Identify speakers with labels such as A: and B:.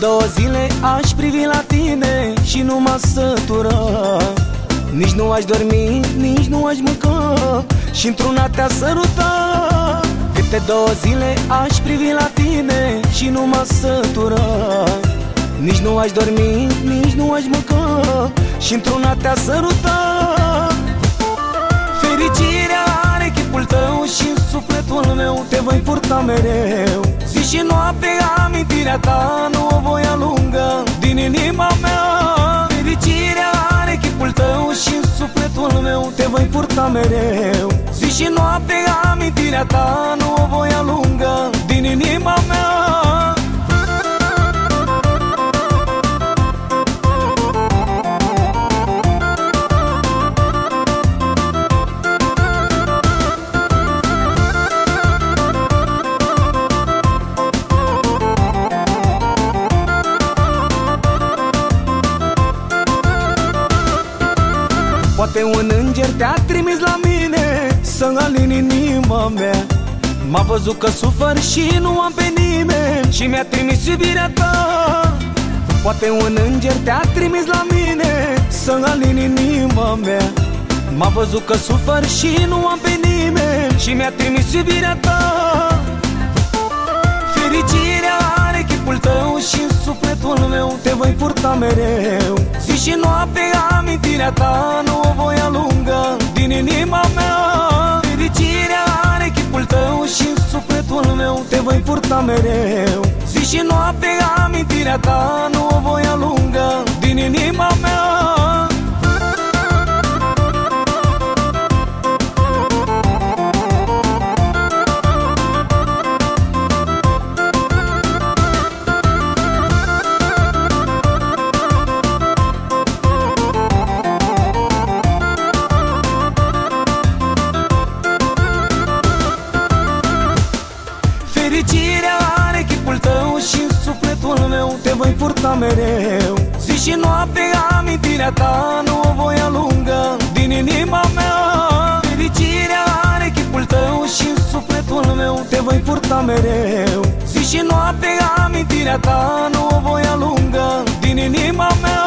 A: două zile aș privi la tine și nu mă sătura Nici nu aș dormi, nici nu aș mânca și într-una te-a săruta Câte două zile aș privi la tine și nu mă sătura Nici nu aș dormi, nici nu aș mânca și într-una te-a săruta Fericirea are chipul tău și în sufletul meu te voi purta mereu. Zi și noapte amintirea ta inima mea. Fericirea are chipul tău și în sufletul meu te voi purta mereu. Zi și noapte amintirea ta nu o voi alunga. Din inima mea Poate un înger te-a trimis la mine Să alin inima mea. M-a văzut că sufăr și nu am pe nimeni Și mi-a trimis iubirea ta. Poate un înger te-a trimis la mine Să alin inima mea. M-a văzut că sufăr și nu am pe nimeni Și mi-a trimis iubirea ta. Fericirea are chipul tău și în sufletul meu te voi purta mereu. Zi și noapte amintirea ta nu o voi alunga din inima mea. Fericirea are chipul tău și în sufletul meu te voi purta mereu. Zi și noapte amintirea ta nu o voi alunga din inima te voi purta mereu. Zi și noapte amintirea ta nu o voi alunga. Din inima mea Fericirea are chipul tău și sufletul meu. Te voi purta mereu. Zi și noapte amintirea ta nu o voi alunga. Din inima mea